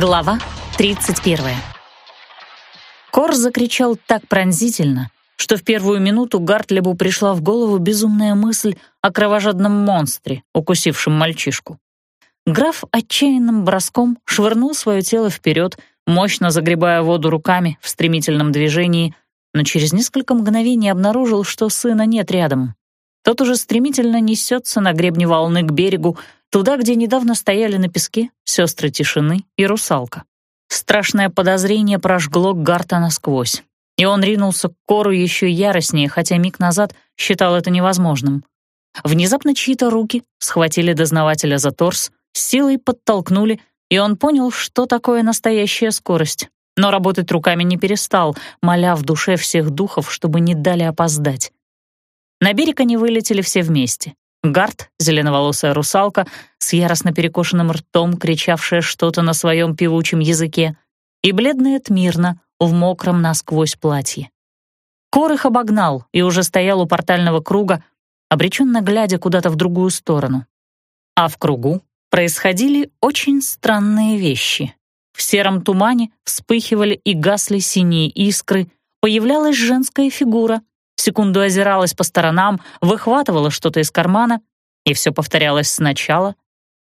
Глава 31. Кор закричал так пронзительно, что в первую минуту Гартлебу пришла в голову безумная мысль о кровожадном монстре, укусившем мальчишку. Граф отчаянным броском швырнул свое тело вперед, мощно загребая воду руками в стремительном движении, но через несколько мгновений обнаружил, что сына нет рядом. Тот уже стремительно несется на гребне волны к берегу, туда, где недавно стояли на песке сестры тишины и русалка. Страшное подозрение прожгло Гарта насквозь, и он ринулся к Кору еще яростнее, хотя миг назад считал это невозможным. Внезапно чьи-то руки схватили дознавателя за торс, силой подтолкнули, и он понял, что такое настоящая скорость. Но работать руками не перестал, моля в душе всех духов, чтобы не дали опоздать. На берег они вылетели все вместе. Гард, зеленоволосая русалка, с яростно перекошенным ртом, кричавшая что-то на своем певучем языке, и бледная Тмирна в мокром насквозь платье. Кор их обогнал и уже стоял у портального круга, обреченно глядя куда-то в другую сторону. А в кругу происходили очень странные вещи. В сером тумане вспыхивали и гасли синие искры, появлялась женская фигура, секунду озиралась по сторонам, выхватывала что-то из кармана, и все повторялось сначала.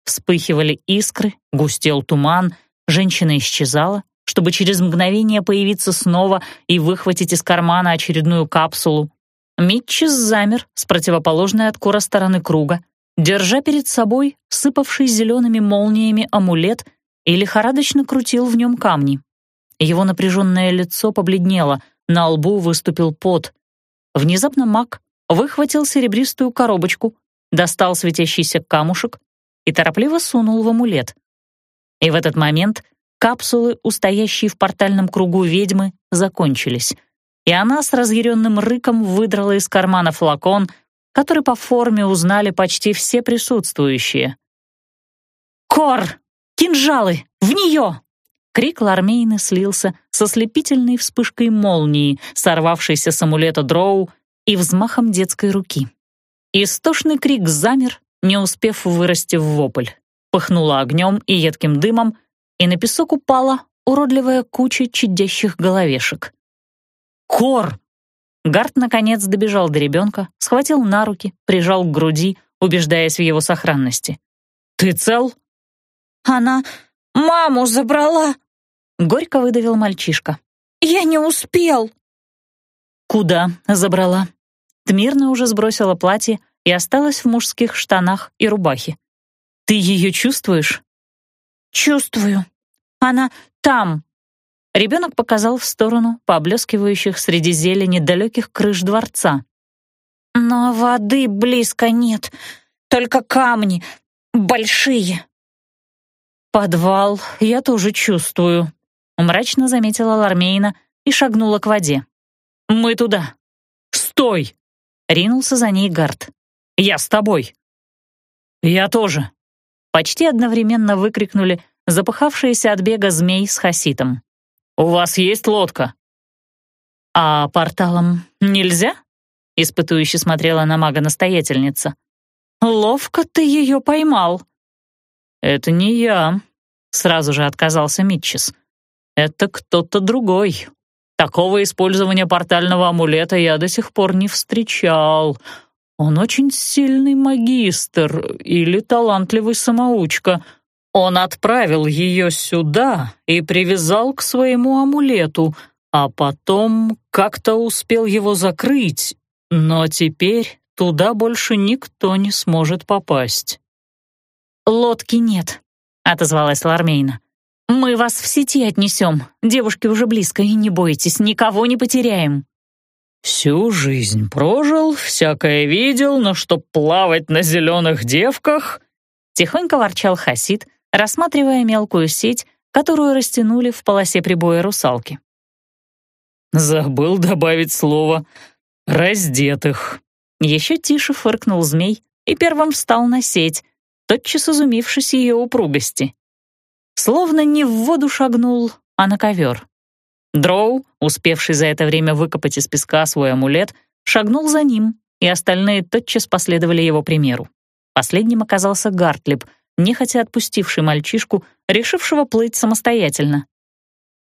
Вспыхивали искры, густел туман, женщина исчезала, чтобы через мгновение появиться снова и выхватить из кармана очередную капсулу. Митчис замер с противоположной от кора стороны круга, держа перед собой сыпавший зелеными молниями амулет и лихорадочно крутил в нем камни. Его напряженное лицо побледнело, на лбу выступил пот. Внезапно маг выхватил серебристую коробочку, достал светящийся камушек и торопливо сунул в амулет. И в этот момент капсулы, устоящие в портальном кругу ведьмы, закончились, и она с разъяренным рыком выдрала из кармана флакон, который по форме узнали почти все присутствующие. «Кор! Кинжалы! В нее!» Крик Лармейны слился со слепительной вспышкой молнии, сорвавшейся с амулета дроу и взмахом детской руки. Истошный крик замер, не успев вырасти в вопль. Пыхнуло огнем и едким дымом, и на песок упала уродливая куча чадящих головешек. «Кор!» Гарт наконец добежал до ребенка, схватил на руки, прижал к груди, убеждаясь в его сохранности. «Ты цел?» «Она маму забрала!» Горько выдавил мальчишка. «Я не успел!» «Куда?» — забрала. Тмирна уже сбросила платье и осталась в мужских штанах и рубахе. «Ты ее чувствуешь?» «Чувствую. Она там!» Ребенок показал в сторону поблескивающих среди зелени далеких крыш дворца. «Но воды близко нет, только камни, большие». «Подвал я тоже чувствую», мрачно заметила Лармейна и шагнула к воде. «Мы туда!» «Стой!» — ринулся за ней Гард. «Я с тобой!» «Я тоже!» Почти одновременно выкрикнули запыхавшиеся от бега змей с хаситом. «У вас есть лодка?» «А порталом нельзя?» — испытующе смотрела на мага-настоятельница. «Ловко ты ее поймал!» «Это не я», — сразу же отказался Митчес это кто-то другой. Такого использования портального амулета я до сих пор не встречал. Он очень сильный магистр или талантливый самоучка. Он отправил ее сюда и привязал к своему амулету, а потом как-то успел его закрыть, но теперь туда больше никто не сможет попасть. «Лодки нет», — отозвалась Лармейна. «Мы вас в сети отнесем. Девушки уже близко, и не бойтесь, никого не потеряем». «Всю жизнь прожил, всякое видел, но чтоб плавать на зеленых девках...» Тихонько ворчал Хасид, рассматривая мелкую сеть, которую растянули в полосе прибоя русалки. «Забыл добавить слово «раздетых». Еще тише фыркнул змей и первым встал на сеть, тотчас изумившись ее упругости словно не в воду шагнул, а на ковер. Дроу, успевший за это время выкопать из песка свой амулет, шагнул за ним, и остальные тотчас последовали его примеру. Последним оказался Гартлиб, нехотя отпустивший мальчишку, решившего плыть самостоятельно.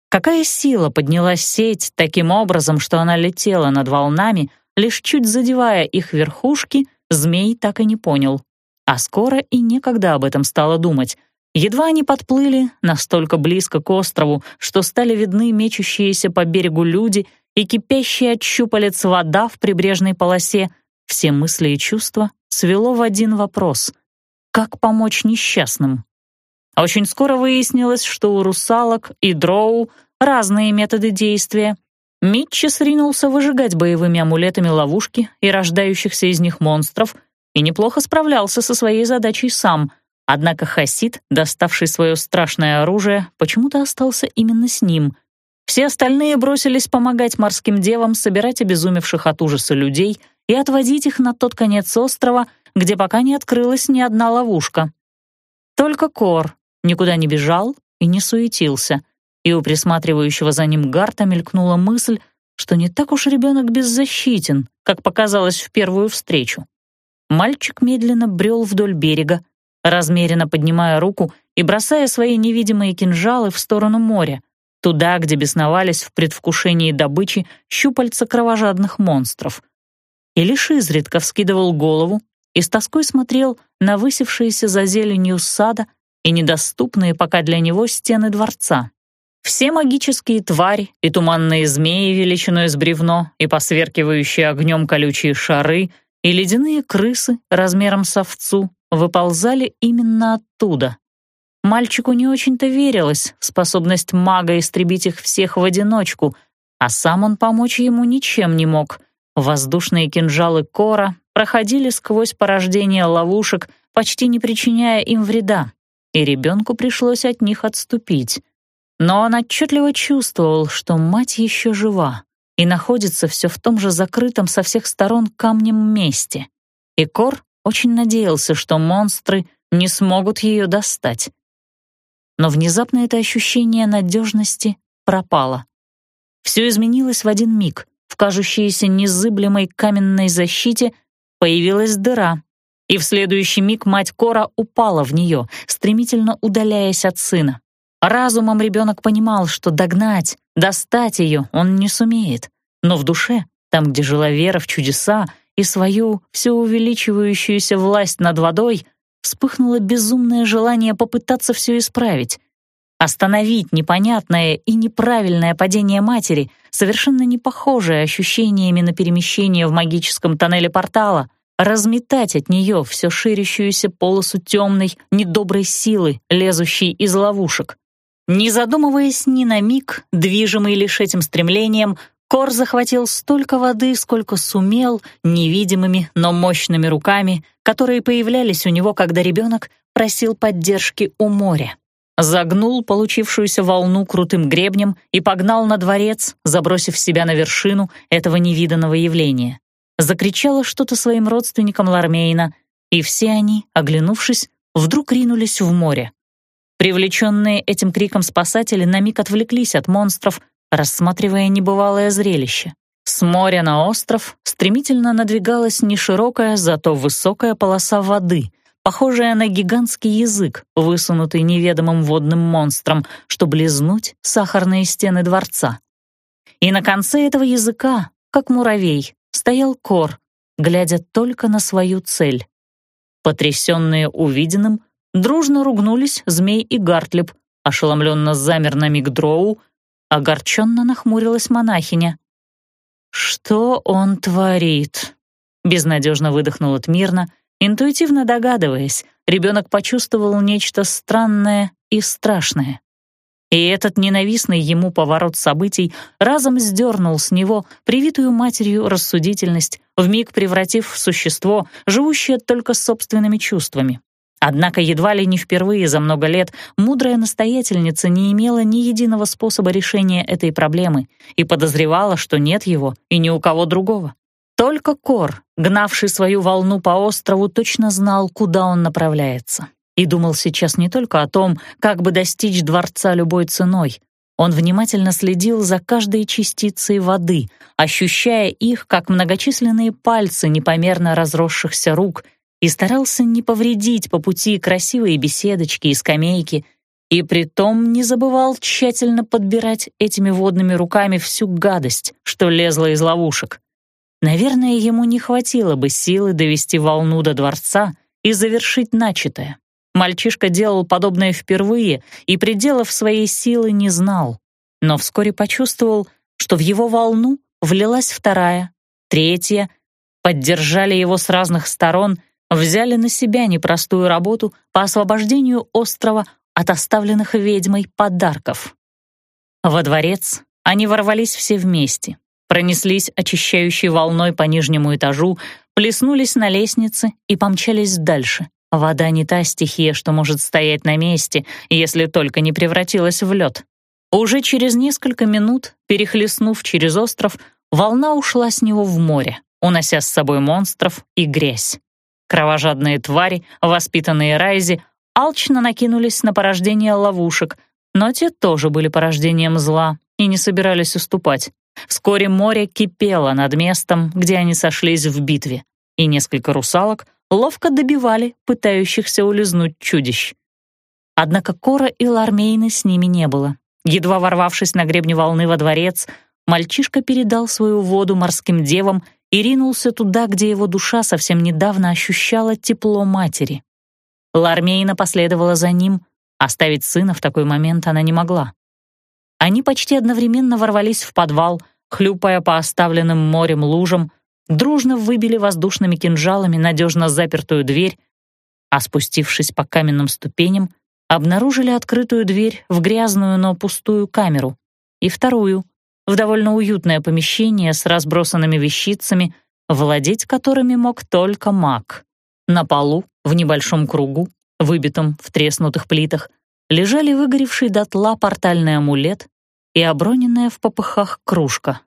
Какая сила поднялась сеть таким образом, что она летела над волнами, лишь чуть задевая их верхушки, змей так и не понял. А скоро и некогда об этом стало думать. Едва они подплыли настолько близко к острову, что стали видны мечущиеся по берегу люди и кипящие от щупалец вода в прибрежной полосе, все мысли и чувства свело в один вопрос — как помочь несчастным? Очень скоро выяснилось, что у русалок и дроу разные методы действия. Митчес ринулся выжигать боевыми амулетами ловушки и рождающихся из них монстров и неплохо справлялся со своей задачей сам, однако Хасид, доставший свое страшное оружие, почему-то остался именно с ним. Все остальные бросились помогать морским девам собирать обезумевших от ужаса людей и отводить их на тот конец острова, где пока не открылась ни одна ловушка. Только Кор никуда не бежал и не суетился — и у присматривающего за ним Гарта мелькнула мысль, что не так уж ребенок беззащитен, как показалось в первую встречу. Мальчик медленно брел вдоль берега, размеренно поднимая руку и бросая свои невидимые кинжалы в сторону моря, туда, где бесновались в предвкушении добычи щупальца кровожадных монстров. И лишь изредка вскидывал голову и с тоской смотрел на высевшиеся за зеленью сада и недоступные пока для него стены дворца. Все магические твари и туманные змеи величиной с бревно и посверкивающие огнем колючие шары и ледяные крысы размером с овцу выползали именно оттуда. Мальчику не очень-то верилось в способность мага истребить их всех в одиночку, а сам он помочь ему ничем не мог. Воздушные кинжалы Кора проходили сквозь порождение ловушек, почти не причиняя им вреда, и ребенку пришлось от них отступить. Но он отчетливо чувствовал, что мать еще жива и находится все в том же закрытом со всех сторон камнем месте. И Кор очень надеялся, что монстры не смогут ее достать. Но внезапно это ощущение надежности пропало. Все изменилось в один миг. В кажущейся незыблемой каменной защите появилась дыра, и в следующий миг мать Кора упала в нее, стремительно удаляясь от сына. Разумом ребенок понимал, что догнать, достать ее он не сумеет, но в душе, там, где жила вера в чудеса и свою все увеличивающуюся власть над водой, вспыхнуло безумное желание попытаться все исправить. Остановить непонятное и неправильное падение матери, совершенно не похожее ощущениями на перемещение в магическом тоннеле портала, разметать от нее все ширящуюся полосу темной, недоброй силы, лезущей из ловушек. Не задумываясь ни на миг, движимый лишь этим стремлением, Кор захватил столько воды, сколько сумел, невидимыми, но мощными руками, которые появлялись у него, когда ребенок просил поддержки у моря. Загнул получившуюся волну крутым гребнем и погнал на дворец, забросив себя на вершину этого невиданного явления. Закричало что-то своим родственникам Лармейна, и все они, оглянувшись, вдруг ринулись в море. Привлеченные этим криком спасатели на миг отвлеклись от монстров, рассматривая небывалое зрелище. С моря на остров стремительно надвигалась неширокая, зато высокая полоса воды, похожая на гигантский язык, высунутый неведомым водным монстром, чтобы лизнуть сахарные стены дворца. И на конце этого языка, как муравей, стоял кор, глядя только на свою цель. Потрясенные увиденным, Дружно ругнулись Змей и Гартлеб, ошеломленно замер на миг Дроу, огорченно нахмурилась монахиня. «Что он творит?» Безнадежно выдохнула Тмирна, интуитивно догадываясь, ребенок почувствовал нечто странное и страшное. И этот ненавистный ему поворот событий разом сдернул с него привитую матерью рассудительность, вмиг превратив в существо, живущее только собственными чувствами. Однако едва ли не впервые за много лет мудрая настоятельница не имела ни единого способа решения этой проблемы и подозревала, что нет его и ни у кого другого. Только Кор, гнавший свою волну по острову, точно знал, куда он направляется. И думал сейчас не только о том, как бы достичь дворца любой ценой. Он внимательно следил за каждой частицей воды, ощущая их, как многочисленные пальцы непомерно разросшихся рук — и старался не повредить по пути красивые беседочки и скамейки, И притом не забывал тщательно подбирать этими водными руками всю гадость, что лезла из ловушек. Наверное, ему не хватило бы силы довести волну до дворца и завершить начатое. Мальчишка делал подобное впервые и пределов своей силы не знал, но вскоре почувствовал, что в его волну влилась вторая, третья, поддержали его с разных сторон, взяли на себя непростую работу по освобождению острова от оставленных ведьмой подарков. Во дворец они ворвались все вместе, пронеслись очищающей волной по нижнему этажу, плеснулись на лестнице и помчались дальше. Вода не та стихия, что может стоять на месте, если только не превратилась в лед. Уже через несколько минут, перехлестнув через остров, волна ушла с него в море, унося с собой монстров и грязь. Кровожадные твари, воспитанные Райзи, алчно накинулись на порождение ловушек, но те тоже были порождением зла и не собирались уступать. Вскоре море кипело над местом, где они сошлись в битве, и несколько русалок ловко добивали пытающихся улизнуть чудищ. Однако Кора и Лармейны с ними не было. Едва ворвавшись на гребне волны во дворец, мальчишка передал свою воду морским девам и ринулся туда, где его душа совсем недавно ощущала тепло матери. Лармейна последовала за ним, оставить сына в такой момент она не могла. Они почти одновременно ворвались в подвал, хлюпая по оставленным морем лужам, дружно выбили воздушными кинжалами надежно запертую дверь, а спустившись по каменным ступеням, обнаружили открытую дверь в грязную, но пустую камеру и вторую, в довольно уютное помещение с разбросанными вещицами, владеть которыми мог только маг. На полу, в небольшом кругу, выбитом в треснутых плитах, лежали выгоревший дотла портальный амулет и оброненная в попыхах кружка.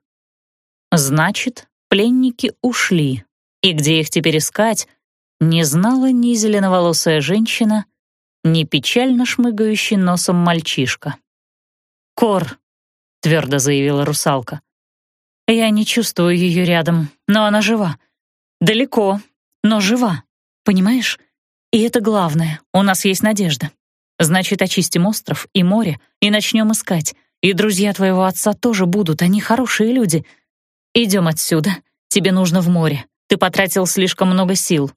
Значит, пленники ушли, и где их теперь искать, не знала ни зеленоволосая женщина, ни печально шмыгающий носом мальчишка. «Кор», — твердо заявила русалка, — «я не чувствую ее рядом, но она жива. Далеко, но жива, понимаешь? И это главное, у нас есть надежда. Значит, очистим остров и море и начнем искать. И друзья твоего отца тоже будут, они хорошие люди. Идем отсюда, тебе нужно в море. Ты потратил слишком много сил».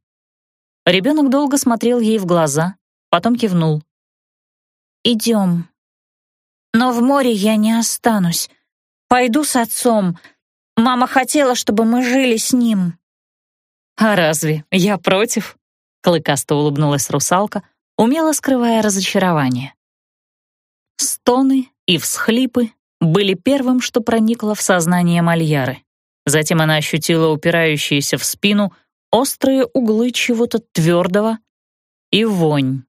Ребенок долго смотрел ей в глаза, потом кивнул. «Идем. Но в море я не останусь. Пойду с отцом. Мама хотела, чтобы мы жили с ним». «А разве я против?» — клыкасто улыбнулась русалка, умело скрывая разочарование. Стоны и всхлипы были первым, что проникло в сознание Мальяры. Затем она ощутила упирающиеся в спину острые углы чего-то твердого и вонь.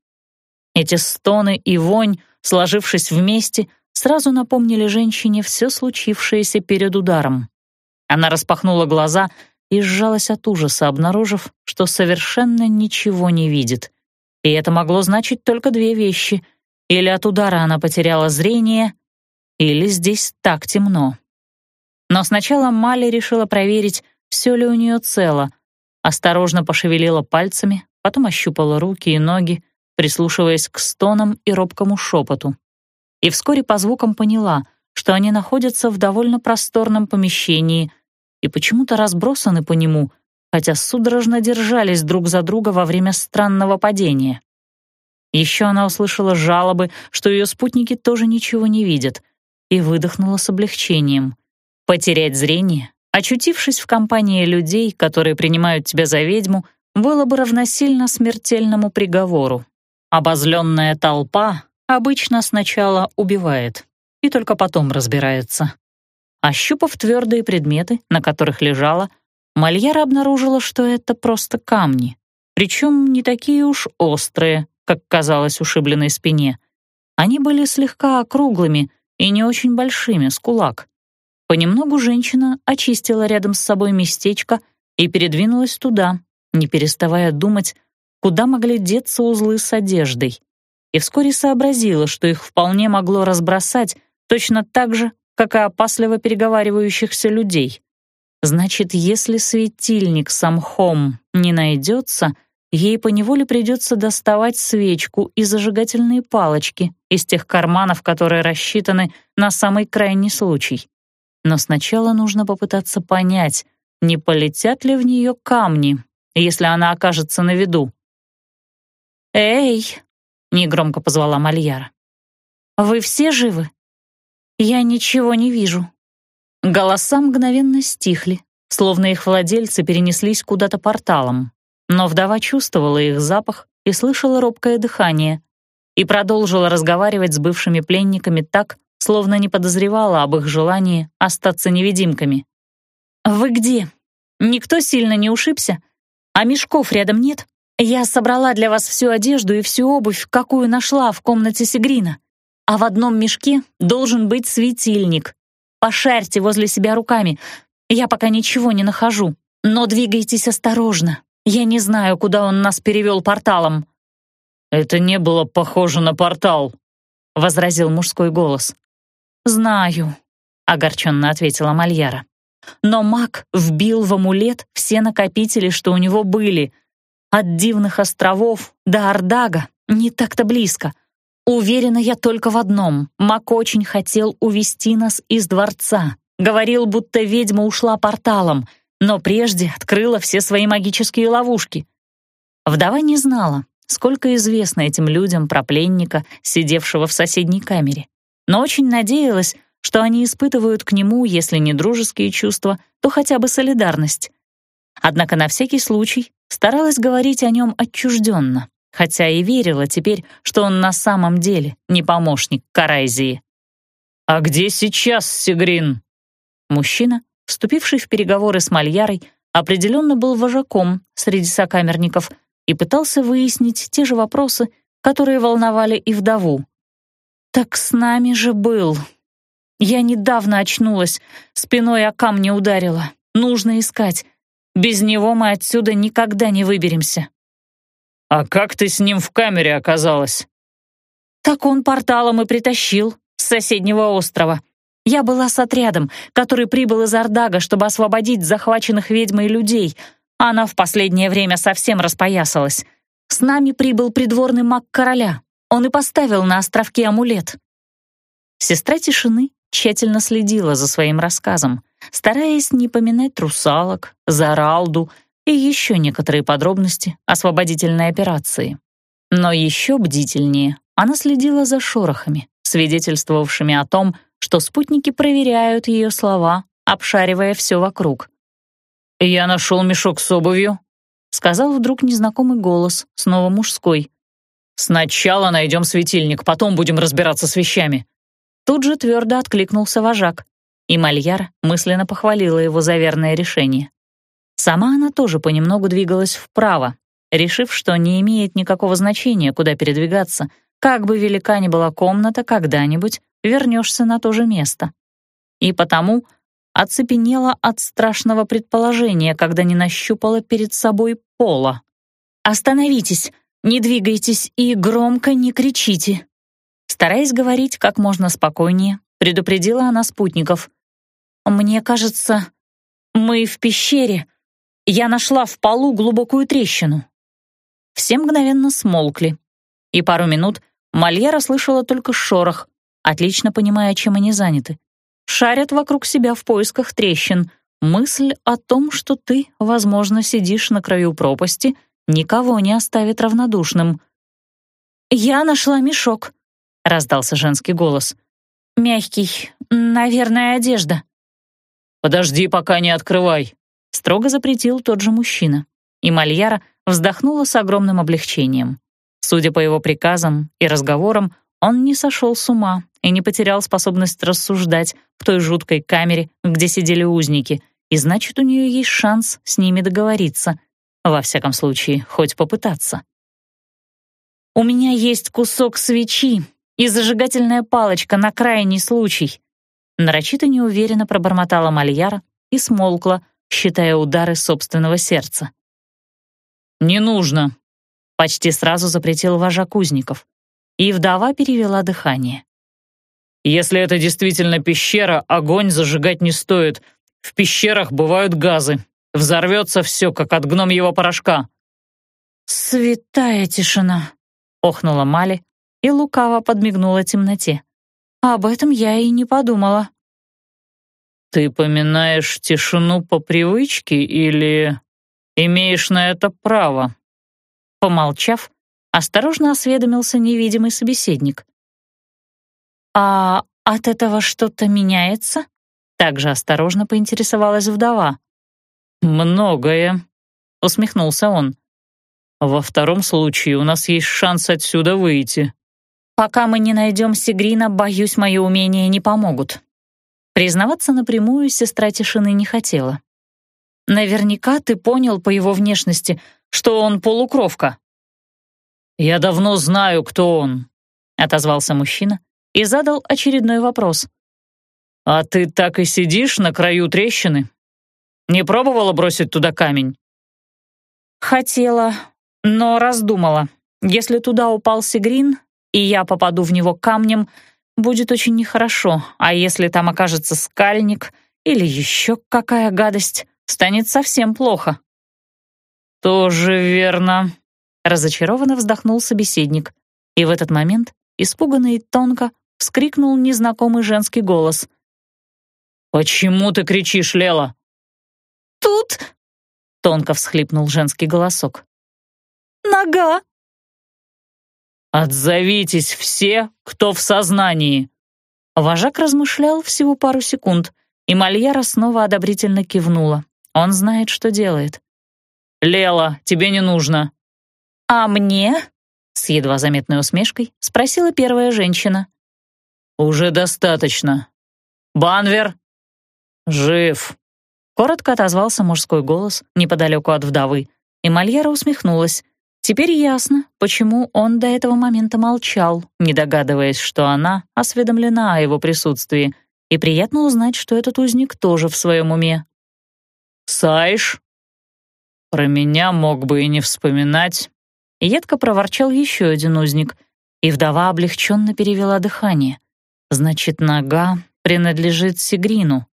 Эти стоны и вонь, сложившись вместе, сразу напомнили женщине все случившееся перед ударом. Она распахнула глаза и сжалась от ужаса, обнаружив, что совершенно ничего не видит. И это могло значить только две вещи. Или от удара она потеряла зрение, или здесь так темно. Но сначала Мали решила проверить, все ли у нее цело. Осторожно пошевелила пальцами, потом ощупала руки и ноги, прислушиваясь к стонам и робкому шепоту. И вскоре по звукам поняла, что они находятся в довольно просторном помещении и почему-то разбросаны по нему, хотя судорожно держались друг за друга во время странного падения. Еще она услышала жалобы, что ее спутники тоже ничего не видят, и выдохнула с облегчением. Потерять зрение, очутившись в компании людей, которые принимают тебя за ведьму, было бы равносильно смертельному приговору. Обозленная толпа обычно сначала убивает и только потом разбирается. Ощупав твердые предметы, на которых лежала, Мальяра обнаружила, что это просто камни, причем не такие уж острые, как казалось ушибленной спине. Они были слегка округлыми и не очень большими, с кулак. Понемногу женщина очистила рядом с собой местечко и передвинулась туда, не переставая думать, куда могли деться узлы с одеждой, и вскоре сообразила, что их вполне могло разбросать точно так же, как и опасливо переговаривающихся людей. Значит, если светильник с амхом не найдется, ей поневоле придется доставать свечку и зажигательные палочки из тех карманов, которые рассчитаны на самый крайний случай. Но сначала нужно попытаться понять, не полетят ли в нее камни, если она окажется на виду. «Эй!» — негромко позвала Мальяра. «Вы все живы? Я ничего не вижу». Голоса мгновенно стихли, словно их владельцы перенеслись куда-то порталом. Но вдова чувствовала их запах и слышала робкое дыхание и продолжила разговаривать с бывшими пленниками так, словно не подозревала об их желании остаться невидимками. «Вы где? Никто сильно не ушибся? А мешков рядом нет? Я собрала для вас всю одежду и всю обувь, какую нашла в комнате Сигрина. А в одном мешке должен быть светильник. Пошарьте возле себя руками. Я пока ничего не нахожу. Но двигайтесь осторожно. Я не знаю, куда он нас перевел порталом». «Это не было похоже на портал», — возразил мужской голос. «Знаю», — огорченно ответила Мальяра. «Но маг вбил в амулет все накопители, что у него были. От дивных островов до Ардага не так-то близко. Уверена я только в одном. Мак очень хотел увести нас из дворца. Говорил, будто ведьма ушла порталом, но прежде открыла все свои магические ловушки. Вдова не знала, сколько известно этим людям про пленника, сидевшего в соседней камере но очень надеялась, что они испытывают к нему, если не дружеские чувства, то хотя бы солидарность. Однако на всякий случай старалась говорить о нем отчужденно, хотя и верила теперь, что он на самом деле не помощник Карайзии. «А где сейчас Сигрин?» Мужчина, вступивший в переговоры с Мальярой, определенно был вожаком среди сокамерников и пытался выяснить те же вопросы, которые волновали и вдову. «Так с нами же был. Я недавно очнулась, спиной о камни ударила. Нужно искать. Без него мы отсюда никогда не выберемся». «А как ты с ним в камере оказалась?» «Так он порталом и притащил, с соседнего острова. Я была с отрядом, который прибыл из Ардага, чтобы освободить захваченных ведьмой людей. Она в последнее время совсем распоясалась. С нами прибыл придворный маг короля, он и поставил на островке амулет. Сестра тишины тщательно следила за своим рассказом, стараясь не поминать русалок, Заралду и еще некоторые подробности освободительной операции. Но еще бдительнее она следила за шорохами, свидетельствовавшими о том, что спутники проверяют ее слова, обшаривая все вокруг. «Я нашел мешок с обувью», — сказал вдруг незнакомый голос, снова мужской. «Сначала найдем светильник, потом будем разбираться с вещами». Тут же твердо откликнулся вожак, и Мальяр мысленно похвалила его за верное решение. Сама она тоже понемногу двигалась вправо, решив, что не имеет никакого значения, куда передвигаться, как бы велика ни была комната, когда-нибудь вернешься на то же место. И потому оцепенела от страшного предположения, когда не нащупала перед собой пола. «Остановитесь!» Не двигайтесь и громко не кричите». Стараясь говорить как можно спокойнее, предупредила она спутников. «Мне кажется, мы в пещере. Я нашла в полу глубокую трещину». Все мгновенно смолкли, и пару минут Мальера слышала только шорох, отлично понимая, чем они заняты. Шарят вокруг себя в поисках трещин. Мысль о том, что ты, возможно, сидишь на краю пропасти — никого не оставит равнодушным. «Я нашла мешок», — раздался женский голос. «Мягкий, наверное, одежда». «Подожди, пока не открывай», — строго запретил тот же мужчина. И Мальяра вздохнула с огромным облегчением. Судя по его приказам и разговорам, он не сошел с ума и не потерял способность рассуждать в той жуткой камере, где сидели узники, и значит, у нее есть шанс с ними договориться — во всяком случае, хоть попытаться. «У меня есть кусок свечи и зажигательная палочка на крайний случай», нарочито неуверенно пробормотала Мальяра и смолкла, считая удары собственного сердца. «Не нужно», — почти сразу запретил вожак узников, и вдова перевела дыхание. «Если это действительно пещера, огонь зажигать не стоит. В пещерах бывают газы, Взорвется все, как от гномьего порошка». «Святая тишина!» — охнула Мали и лукаво подмигнула темноте. «Об этом я и не подумала». «Ты поминаешь тишину по привычке или имеешь на это право?» Помолчав, осторожно осведомился невидимый собеседник. «А от этого что-то меняется?» Также осторожно поинтересовалась вдова. «Многое», — усмехнулся он. «Во втором случае у нас есть шанс отсюда выйти». «Пока мы не найдем Сигрина, боюсь, мои умения не помогут». Признаваться напрямую сестра тишины не хотела. «Наверняка ты понял по его внешности, что он полукровка». «Я давно знаю, кто он», — отозвался мужчина и задал очередной вопрос. «А ты так и сидишь на краю трещины? Не пробовала бросить туда камень?» «Хотела, но раздумала. Если туда упал Сигрин, и я попаду в него камнем, будет очень нехорошо, а если там окажется скальник или еще какая гадость, станет совсем плохо». «Тоже верно», — разочарованно вздохнул собеседник. И в этот момент, испуганный и тонко, вскрикнул незнакомый женский голос. «Почему ты кричишь, Лела?» «Тут...» — тонко всхлипнул женский голосок. «Нога!» «Отзовитесь все, кто в сознании!» Вожак размышлял всего пару секунд, и Мальяра снова одобрительно кивнула. Он знает, что делает. «Лела, тебе не нужно». «А мне?» — с едва заметной усмешкой спросила первая женщина. «Уже достаточно. Банвер, «Жив!» — коротко отозвался мужской голос неподалеку от вдовы, и Мальера усмехнулась. Теперь ясно, почему он до этого момента молчал, не догадываясь, что она осведомлена о его присутствии, и приятно узнать, что этот узник тоже в своем уме. «Сайш?» «Про меня мог бы и не вспоминать», — едко проворчал еще один узник, и вдова облегченно перевела дыхание. «Значит, нога принадлежит Сигрину».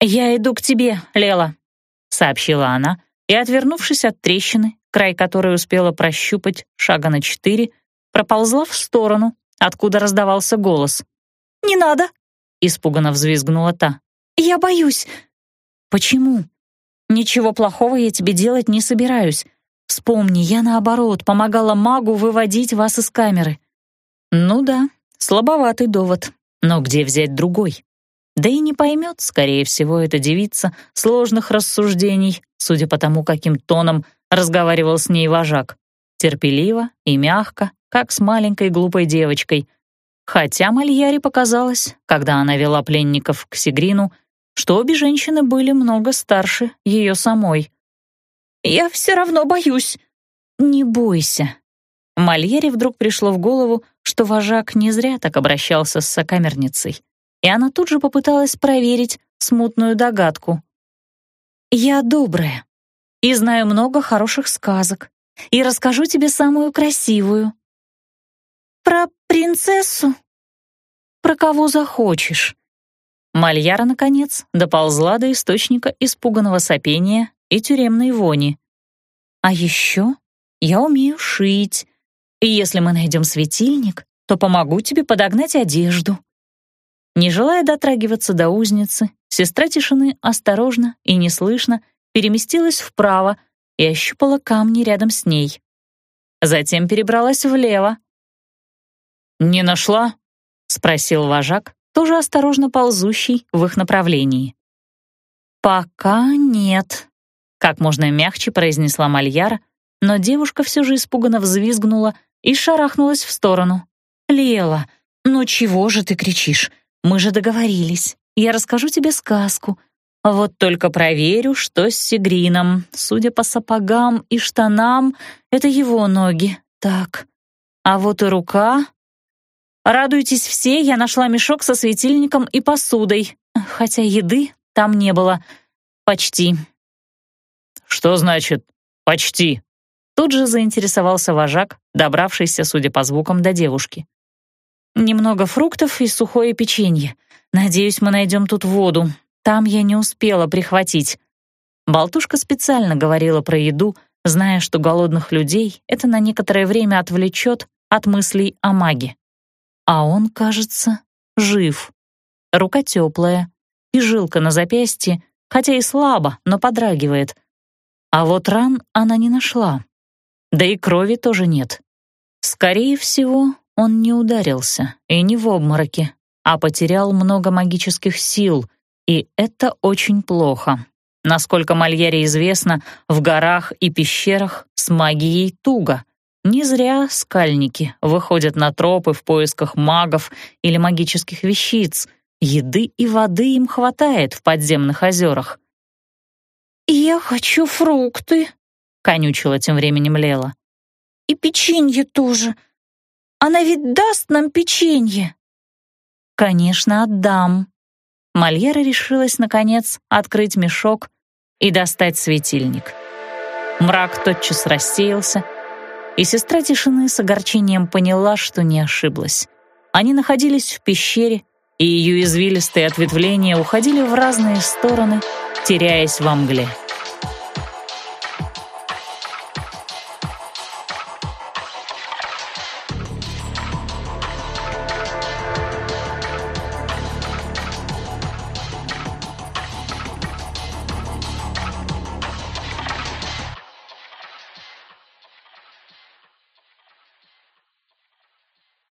«Я иду к тебе, Лела», — сообщила она, и, отвернувшись от трещины, край которой успела прощупать шага на четыре, проползла в сторону, откуда раздавался голос. «Не надо!» — испуганно взвизгнула та. «Я боюсь!» «Почему? Ничего плохого я тебе делать не собираюсь. Вспомни, я, наоборот, помогала магу выводить вас из камеры». «Ну да, слабоватый довод, но где взять другой?» Да и не поймет, скорее всего, эта девица сложных рассуждений, судя по тому, каким тоном разговаривал с ней вожак. Терпеливо и мягко, как с маленькой глупой девочкой. Хотя Мальяре показалось, когда она вела пленников к Сигрину, что обе женщины были много старше ее самой. «Я все равно боюсь». «Не бойся». Мальере вдруг пришло в голову, что вожак не зря так обращался с сокамерницей и она тут же попыталась проверить смутную догадку. «Я добрая и знаю много хороших сказок, и расскажу тебе самую красивую». «Про принцессу?» «Про кого захочешь». Мальяра, наконец, доползла до источника испуганного сопения и тюремной вони. «А еще я умею шить, и если мы найдем светильник, то помогу тебе подогнать одежду». Не желая дотрагиваться до узницы, сестра тишины осторожно и неслышно переместилась вправо и ощупала камни рядом с ней. Затем перебралась влево. «Не нашла?» — спросил вожак, тоже осторожно ползущий в их направлении. «Пока нет», — как можно мягче произнесла Мальяра, но девушка все же испуганно взвизгнула и шарахнулась в сторону. «Лела, ну чего же ты кричишь? Мы же договорились. Я расскажу тебе сказку. Вот только проверю, что с Сигрином. Судя по сапогам и штанам, это его ноги. Так. А вот и рука. Радуйтесь все, я нашла мешок со светильником и посудой. Хотя еды там не было. Почти. Что значит «почти»? Тут же заинтересовался вожак, добравшийся, судя по звукам, до девушки. Немного фруктов и сухое печенье. Надеюсь, мы найдем тут воду. Там я не успела прихватить. Болтушка специально говорила про еду, зная, что голодных людей это на некоторое время отвлечет от мыслей о маге. А он, кажется, жив. Рука теплая, и жилка на запястье, хотя и слабо, но подрагивает. А вот ран она не нашла. Да и крови тоже нет. Скорее всего, он не ударился и не в обмороке, а потерял много магических сил, и это очень плохо. Насколько Мальяре известно, в горах и пещерах с магией туго. Не зря скальники выходят на тропы в поисках магов или магических вещиц. Еды и воды им хватает в подземных озерах. «Я хочу фрукты», — конючила тем временем Лела. «И печенье тоже. Она ведь даст нам печенье». «Конечно, отдам». Мальера решилась, наконец, открыть мешок и достать светильник. Мрак тотчас рассеялся, и сестра тишины с огорчением поняла, что не ошиблась. Они находились в пещере, и ее извилистые ответвления уходили в разные стороны, теряясь во мгле.